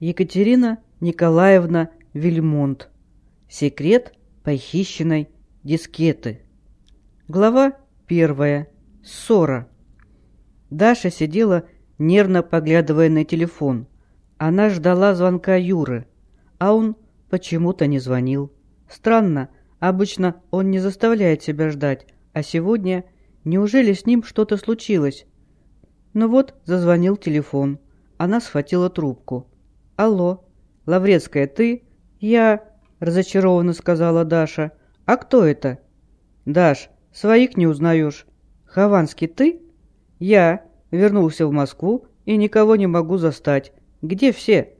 Екатерина Николаевна Вильмонт. Секрет похищенной дискеты. Глава первая. Ссора. Даша сидела, нервно поглядывая на телефон. Она ждала звонка Юры, а он почему-то не звонил. Странно, обычно он не заставляет себя ждать, а сегодня неужели с ним что-то случилось? Ну вот, зазвонил телефон. Она схватила трубку. «Алло, Лаврецкая, ты?» «Я...» — разочарованно сказала Даша. «А кто это?» «Даш, своих не узнаешь». «Хованский, ты?» «Я. Вернулся в Москву и никого не могу застать. Где все?»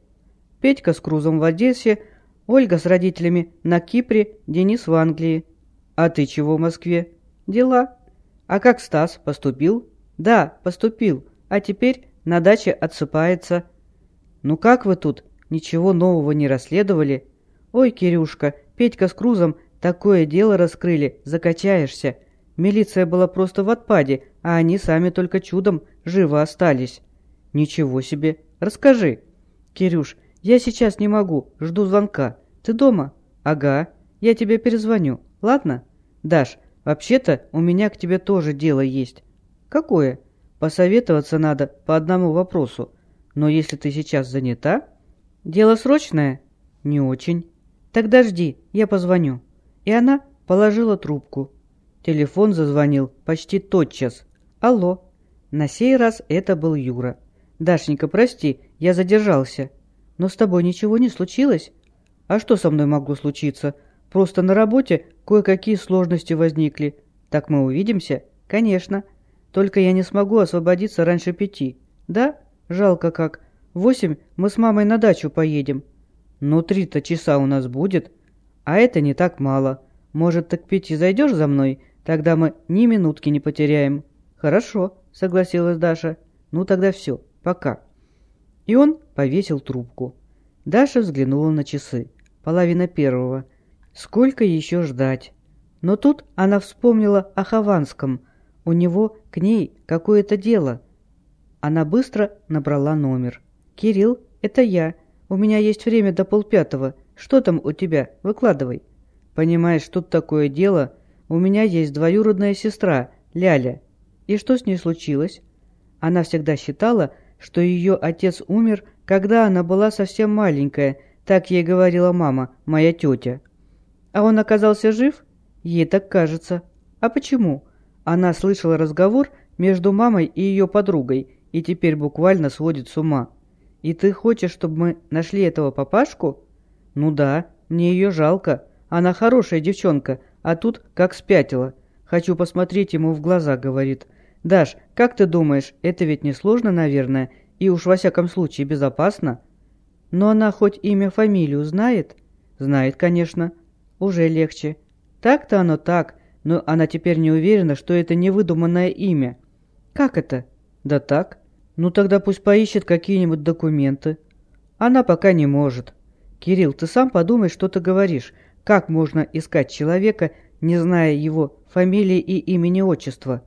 «Петька с Крузом в Одессе, Ольга с родителями на Кипре, Денис в Англии». «А ты чего в Москве?» «Дела». «А как Стас? Поступил?» «Да, поступил. А теперь на даче отсыпается». «Ну как вы тут? Ничего нового не расследовали?» «Ой, Кирюшка, Петька с Крузом такое дело раскрыли, закачаешься. Милиция была просто в отпаде, а они сами только чудом живы остались». «Ничего себе! Расскажи!» «Кирюш, я сейчас не могу, жду звонка. Ты дома?» «Ага, я тебе перезвоню, ладно?» «Даш, вообще-то у меня к тебе тоже дело есть». «Какое?» «Посоветоваться надо по одному вопросу. Но если ты сейчас занята...» «Дело срочное?» «Не очень». «Тогда жди, я позвоню». И она положила трубку. Телефон зазвонил почти тотчас. «Алло». На сей раз это был Юра. «Дашенька, прости, я задержался. Но с тобой ничего не случилось?» «А что со мной могло случиться? Просто на работе кое-какие сложности возникли. Так мы увидимся?» «Конечно. Только я не смогу освободиться раньше пяти». «Да? Жалко как. В восемь мы с мамой на дачу поедем». «Ну, три-то часа у нас будет. А это не так мало. Может, так пяти зайдешь за мной? Тогда мы ни минутки не потеряем». «Хорошо», — согласилась Даша. «Ну, тогда все. Пока». И он повесил трубку. Даша взглянула на часы. Половина первого. Сколько еще ждать? Но тут она вспомнила о Хованском. У него к ней какое-то дело. Она быстро набрала номер. «Кирилл, это я. У меня есть время до полпятого. Что там у тебя? Выкладывай». «Понимаешь, тут такое дело. У меня есть двоюродная сестра, Ляля. И что с ней случилось?» Она всегда считала, что ее отец умер, когда она была совсем маленькая, так ей говорила мама, моя тетя. А он оказался жив? Ей так кажется. А почему? Она слышала разговор между мамой и ее подругой и теперь буквально сводит с ума. «И ты хочешь, чтобы мы нашли этого папашку?» «Ну да, мне ее жалко. Она хорошая девчонка, а тут как спятила. Хочу посмотреть ему в глаза», — говорит. «Даш, как ты думаешь, это ведь не сложно, наверное, и уж во всяком случае безопасно?» «Но она хоть имя, фамилию знает?» «Знает, конечно. Уже легче. Так-то оно так, но она теперь не уверена, что это не выдуманное имя». «Как это?» «Да так. Ну тогда пусть поищет какие-нибудь документы. Она пока не может. Кирилл, ты сам подумай, что ты говоришь. Как можно искать человека, не зная его фамилии и имени-отчества?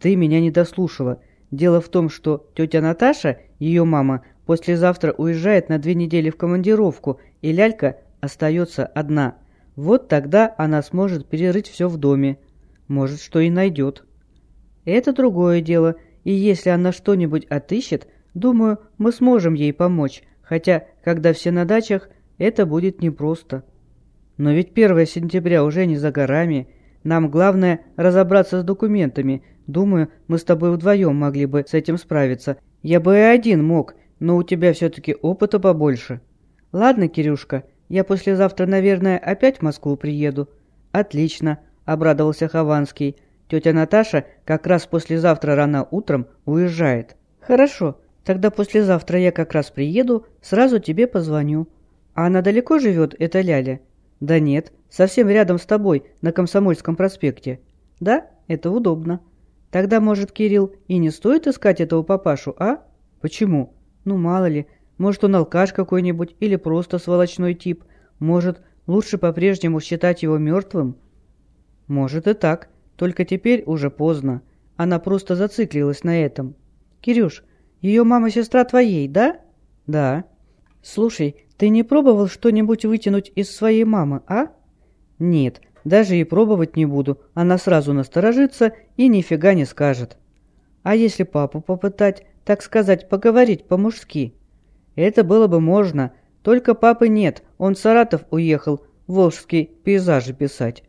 Ты меня не дослушала. Дело в том, что тетя Наташа, ее мама, послезавтра уезжает на две недели в командировку, и лялька остается одна. Вот тогда она сможет перерыть все в доме. Может, что и найдет. Это другое дело – и если она что-нибудь отыщет, думаю, мы сможем ей помочь, хотя, когда все на дачах, это будет непросто. Но ведь 1 сентября уже не за горами. Нам главное разобраться с документами. Думаю, мы с тобой вдвоем могли бы с этим справиться. Я бы и один мог, но у тебя все-таки опыта побольше. Ладно, Кирюшка, я послезавтра, наверное, опять в Москву приеду. Отлично, обрадовался Хованский. Тетя Наташа как раз послезавтра рано утром уезжает. Хорошо, тогда послезавтра я как раз приеду, сразу тебе позвоню. А она далеко живет, эта Ляля? Да нет, совсем рядом с тобой, на Комсомольском проспекте. Да, это удобно. Тогда, может, Кирилл, и не стоит искать этого папашу, а? Почему? Ну, мало ли, может, он алкаш какой-нибудь или просто сволочной тип. Может, лучше по-прежнему считать его мертвым? Может и так. Только теперь уже поздно. Она просто зациклилась на этом. «Кирюш, ее мама сестра твоей, да?» «Да». Слушай, ты не пробовал что-нибудь вытянуть из своей мамы, а? Нет, даже и пробовать не буду. Она сразу насторожится и нифига не скажет. А если папу попытать, так сказать, поговорить по-мужски? Это было бы можно, только папы нет, он в Саратов уехал, волжские пейзажи писать.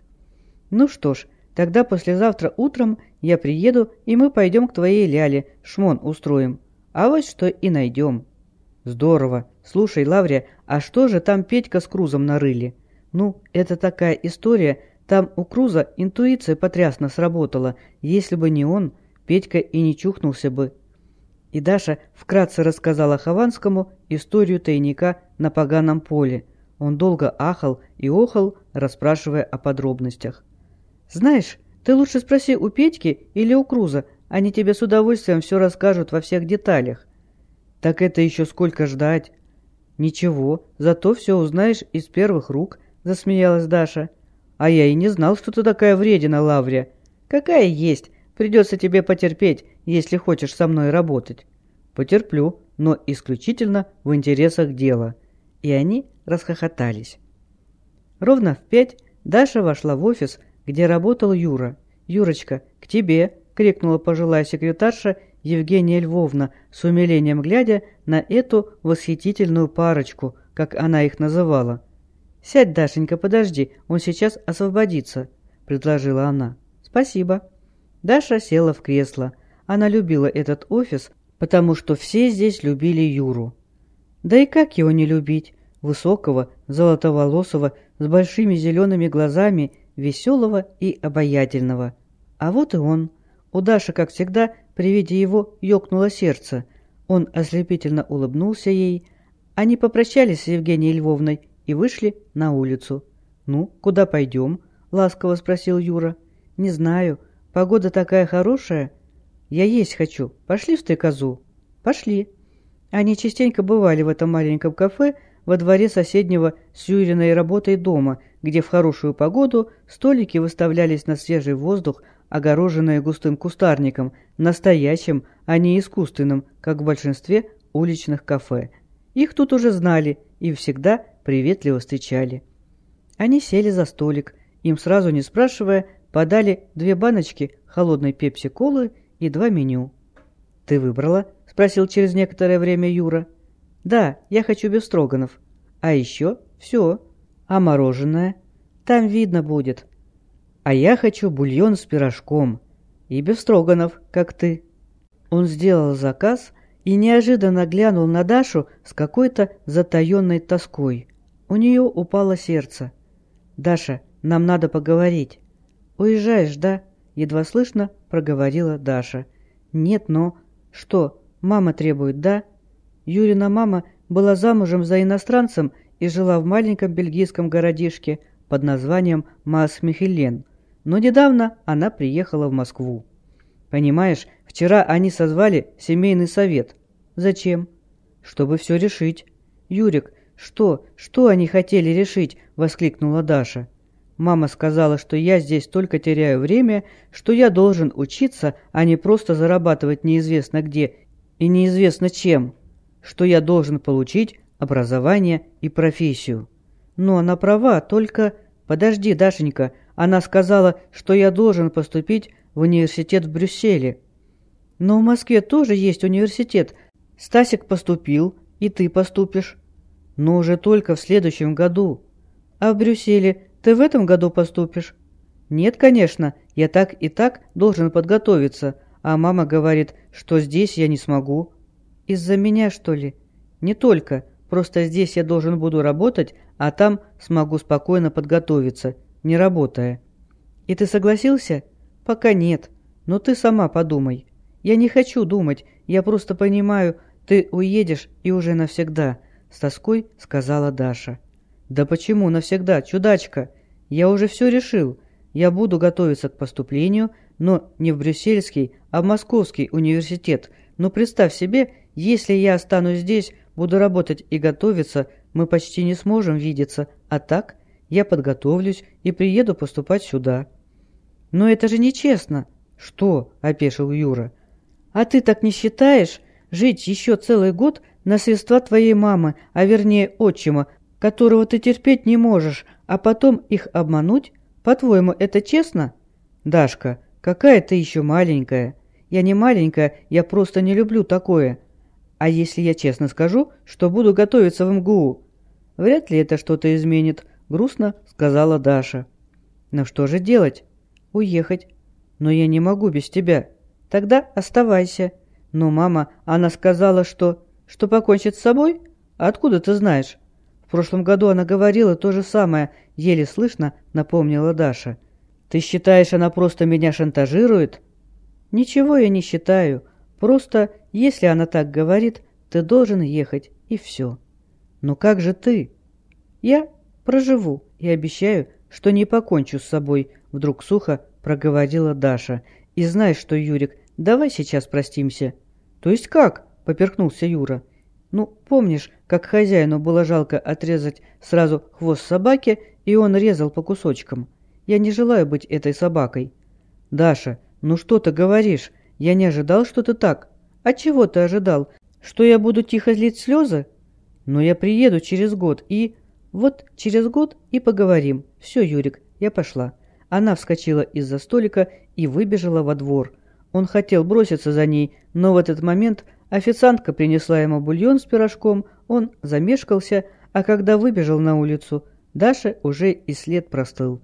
Ну что ж, тогда послезавтра утром я приеду, и мы пойдем к твоей Ляле, шмон устроим. А вот что и найдем. Здорово. Слушай, Лаврия, а что же там Петька с Крузом нарыли? Ну, это такая история, там у Круза интуиция потрясно сработала. Если бы не он, Петька и не чухнулся бы. И Даша вкратце рассказала Хованскому историю тайника на поганом поле. Он долго ахал и охал, расспрашивая о подробностях. «Знаешь, ты лучше спроси у Петьки или у Круза, они тебе с удовольствием все расскажут во всех деталях». «Так это еще сколько ждать?» «Ничего, зато все узнаешь из первых рук», — засмеялась Даша. «А я и не знал, что ты такая вредина, Лаврия. Какая есть, придется тебе потерпеть, если хочешь со мной работать». «Потерплю, но исключительно в интересах дела». И они расхохотались. Ровно в пять Даша вошла в офис, где работал Юра. «Юрочка, к тебе!» — крикнула пожилая секретарша Евгения Львовна, с умилением глядя на эту восхитительную парочку, как она их называла. «Сядь, Дашенька, подожди, он сейчас освободится», — предложила она. «Спасибо». Даша села в кресло. Она любила этот офис, потому что все здесь любили Юру. Да и как его не любить? Высокого, золотоволосого, с большими зелеными глазами, веселого и обаятельного. А вот и он. У Даши, как всегда, при виде его ёкнуло сердце. Он ослепительно улыбнулся ей. Они попрощались с Евгенией Львовной и вышли на улицу. «Ну, куда пойдем?» — ласково спросил Юра. «Не знаю. Погода такая хорошая. Я есть хочу. Пошли в стрекозу?» «Пошли». Они частенько бывали в этом маленьком кафе во дворе соседнего с Юриной работой дома, где в хорошую погоду столики выставлялись на свежий воздух, огороженные густым кустарником, настоящим, а не искусственным, как в большинстве уличных кафе. Их тут уже знали и всегда приветливо встречали. Они сели за столик, им сразу не спрашивая, подали две баночки холодной пепси-колы и два меню. «Ты выбрала?» – спросил через некоторое время Юра. «Да, я хочу без строганов. А еще все. А мороженое? Там видно будет. А я хочу бульон с пирожком. И без строганов, как ты». Он сделал заказ и неожиданно глянул на Дашу с какой-то затаенной тоской. У нее упало сердце. «Даша, нам надо поговорить». «Уезжаешь, да?» — едва слышно проговорила Даша. «Нет, но...» «Что, мама требует, да?» Юрина мама была замужем за иностранцем и жила в маленьком бельгийском городишке под названием Маас-Михелен, но недавно она приехала в Москву. Понимаешь, вчера они созвали семейный совет. Зачем? Чтобы все решить. Юрик, что, что они хотели решить? Воскликнула Даша. Мама сказала, что я здесь только теряю время, что я должен учиться, а не просто зарабатывать неизвестно где и неизвестно чем, что я должен получить образование и профессию. Но она права, только... Подожди, Дашенька, она сказала, что я должен поступить в университет в Брюсселе. Но в Москве тоже есть университет. Стасик поступил, и ты поступишь. Но уже только в следующем году. А в Брюсселе ты в этом году поступишь? Нет, конечно, я так и так должен подготовиться, а мама говорит, что здесь я не смогу. Из-за меня, что ли? Не только. Просто здесь я должен буду работать, а там смогу спокойно подготовиться, не работая. И ты согласился? Пока нет. Но ты сама подумай. Я не хочу думать, я просто понимаю, ты уедешь и уже навсегда, с тоской сказала Даша. Да почему навсегда, чудачка? Я уже все решил. Я буду готовиться к поступлению, но не в Брюссельский, а в Московский университет. Но представь себе, если я останусь здесь, буду работать и готовиться, мы почти не сможем видеться, а так я подготовлюсь и приеду поступать сюда». «Но это же нечестно!» «Что?» – опешил Юра. «А ты так не считаешь? Жить еще целый год на средства твоей мамы, а вернее отчима, которого ты терпеть не можешь, а потом их обмануть? По-твоему, это честно? Дашка, какая ты еще маленькая. Я не маленькая, я просто не люблю такое. А если я честно скажу, что буду готовиться в МГУ? Вряд ли это что-то изменит, грустно сказала Даша. Но что же делать? Уехать. Но я не могу без тебя. Тогда оставайся. Но мама, она сказала, что... Что покончит с собой? Откуда ты знаешь? В прошлом году она говорила то же самое, еле слышно, напомнила Даша. Ты считаешь, она просто меня шантажирует? Ничего я не считаю. Просто, если она так говорит, ты должен ехать, и все. Но как же ты? Я проживу и обещаю, что не покончу с собой, вдруг сухо проговорила Даша. И знаешь что, Юрик, давай сейчас простимся. То есть как? Поперхнулся Юра. Ну, помнишь, как хозяину было жалко отрезать сразу хвост собаки, и он резал по кусочкам? Я не желаю быть этой собакой. Даша, ну что ты говоришь? Я не ожидал, что ты так. А чего ты ожидал? Что я буду тихо злить слезы? Но я приеду через год и... Вот через год и поговорим. Все, Юрик, я пошла. Она вскочила из-за столика и выбежала во двор. Он хотел броситься за ней, но в этот момент официантка принесла ему бульон с пирожком, он замешкался, а когда выбежал на улицу, Даша уже и след простыл.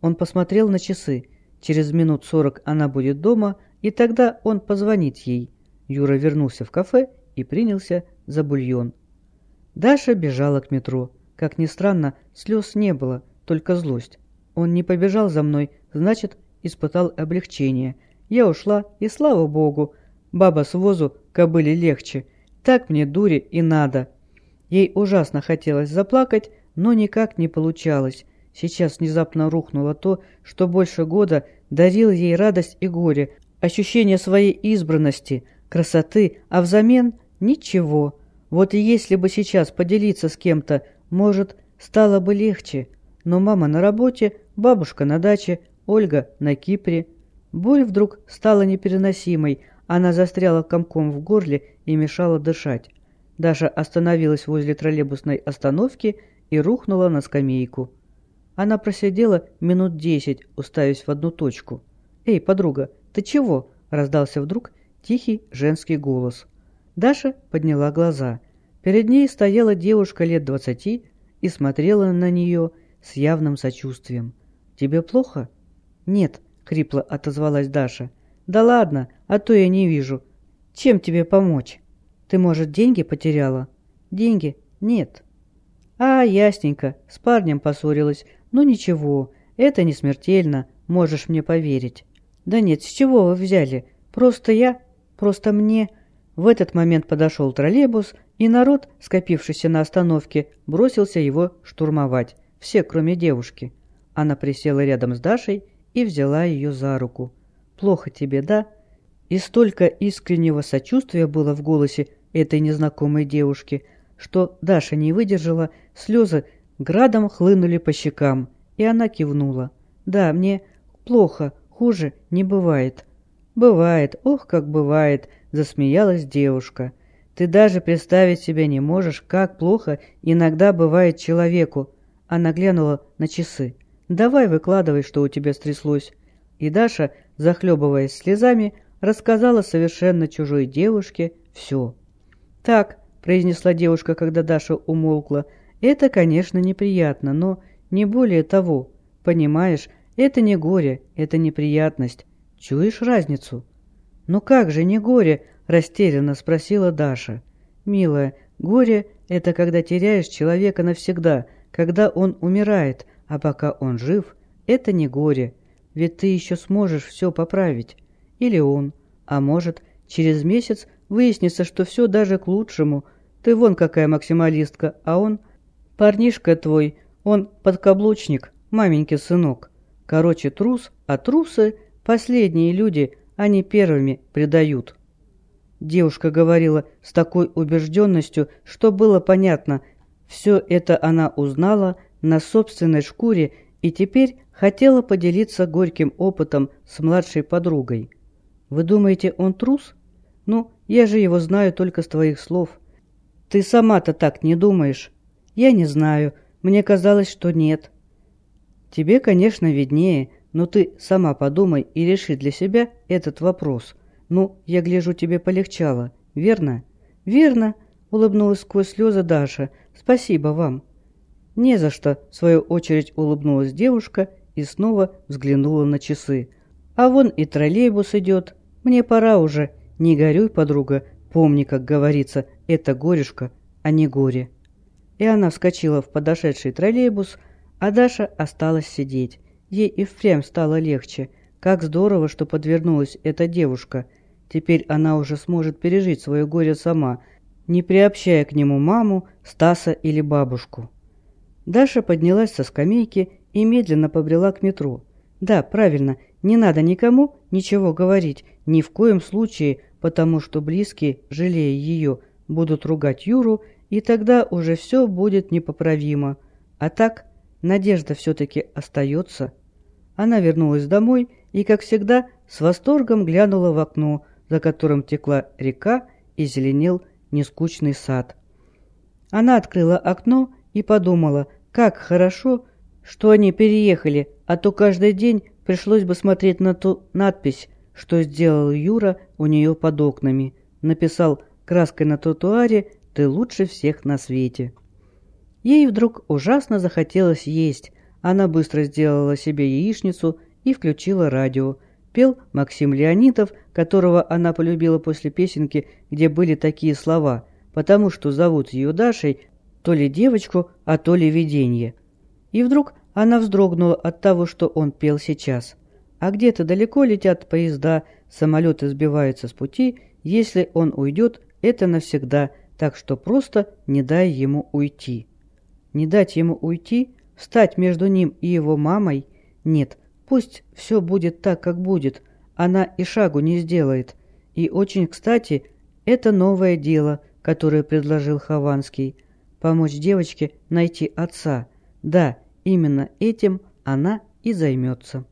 Он посмотрел на часы. Через минут сорок она будет дома, и тогда он позвонит ей. Юра вернулся в кафе и принялся за бульон. Даша бежала к метро. Как ни странно, слез не было, только злость. Он не побежал за мной, значит, испытал облегчение. Я ушла, и слава богу, баба с возу кобыли легче. Так мне дури и надо. Ей ужасно хотелось заплакать, но никак не получалось. Сейчас внезапно рухнуло то, что больше года дарил ей радость и горе, ощущение своей избранности, красоты, а взамен ничего. Вот и если бы сейчас поделиться с кем-то, может, стало бы легче. Но мама на работе, бабушка на даче, Ольга на Кипре. Боль вдруг стала непереносимой, она застряла комком в горле и мешала дышать. Даша остановилась возле троллейбусной остановки и рухнула на скамейку. Она просидела минут десять, уставясь в одну точку. «Эй, подруга, ты чего?» – раздался вдруг тихий женский голос. Даша подняла глаза. Перед ней стояла девушка лет двадцати и смотрела на нее с явным сочувствием. «Тебе плохо?» «Нет», — хрипло отозвалась Даша. «Да ладно, а то я не вижу. Чем тебе помочь? Ты, может, деньги потеряла?» «Деньги? Нет». «А, ясненько, с парнем поссорилась. Ну ничего, это не смертельно, можешь мне поверить». «Да нет, с чего вы взяли? Просто я... Просто мне...» В этот момент подошел троллейбус, и народ, скопившийся на остановке, бросился его штурмовать. Все, кроме девушки. Она присела рядом с Дашей и взяла ее за руку. «Плохо тебе, да?» И столько искреннего сочувствия было в голосе этой незнакомой девушки, что Даша не выдержала, слезы градом хлынули по щекам, и она кивнула. «Да, мне плохо, хуже не бывает». «Бывает, ох, как бывает», — засмеялась девушка. «Ты даже представить себе не можешь, как плохо иногда бывает человеку». Она глянула на часы. «Давай выкладывай, что у тебя стряслось». И Даша, захлебываясь слезами, рассказала совершенно чужой девушке все. «Так», — произнесла девушка, когда Даша умолкла, — «это, конечно, неприятно, но не более того. Понимаешь, это не горе, это неприятность. Чуешь разницу?» «Ну как же не горе?» – растерянно спросила Даша. «Милая, горе – это когда теряешь человека навсегда, когда он умирает, а пока он жив – это не горе. Ведь ты еще сможешь все поправить. Или он. А может, через месяц выяснится, что все даже к лучшему. Ты вон какая максималистка, а он... Парнишка твой, он подкаблучник, маменький сынок. Короче, трус, а трусы Последние люди, они первыми предают. Девушка говорила с такой убежденностью, что было понятно, все это она узнала на собственной шкуре и теперь хотела поделиться горьким опытом с младшей подругой. «Вы думаете, он трус? Ну, я же его знаю только с твоих слов. Ты сама-то так не думаешь? Я не знаю. Мне казалось, что нет. Тебе, конечно, виднее, но ты сама подумай и реши для себя этот вопрос. Ну, я гляжу, тебе полегчало, верно? Верно, улыбнулась сквозь слезы Даша. Спасибо вам. Не за что, в свою очередь улыбнулась девушка и снова взглянула на часы. А вон и троллейбус идет. Мне пора уже. Не горюй, подруга. Помни, как говорится, это горюшка, а не горе. И она вскочила в подошедший троллейбус, а Даша осталась сидеть. Ей и впрямь стало легче. Как здорово, что подвернулась эта девушка. Теперь она уже сможет пережить свое горе сама, не приобщая к нему маму, Стаса или бабушку. Даша поднялась со скамейки и медленно побрела к метро. Да, правильно, не надо никому ничего говорить, ни в коем случае, потому что близкие, жалея ее, будут ругать Юру, и тогда уже все будет непоправимо. А так Надежда все-таки остается. Она вернулась домой и, как всегда, с восторгом глянула в окно, за которым текла река и зеленел нескучный сад. Она открыла окно и подумала, как хорошо, что они переехали, а то каждый день пришлось бы смотреть на ту надпись, что сделал Юра у нее под окнами. Написал краской на тротуаре «Ты лучше всех на свете». Ей вдруг ужасно захотелось есть. Она быстро сделала себе яичницу и включила радио. Пел Максим Леонидов, которого она полюбила после песенки, где были такие слова, потому что зовут ее Дашей то ли девочку, а то ли видение. И вдруг она вздрогнула от того, что он пел сейчас. А где-то далеко летят поезда, самолеты сбиваются с пути, если он уйдет, это навсегда, так что просто не дай ему уйти. Не дать ему уйти, встать между ним и его мамой? Нет, пусть все будет так, как будет. Она и шагу не сделает. И очень кстати, это новое дело, которое предложил Хованский. Помочь девочке найти отца. Да, именно этим она и займется.